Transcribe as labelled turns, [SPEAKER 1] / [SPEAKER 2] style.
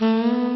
[SPEAKER 1] Mm-hmm.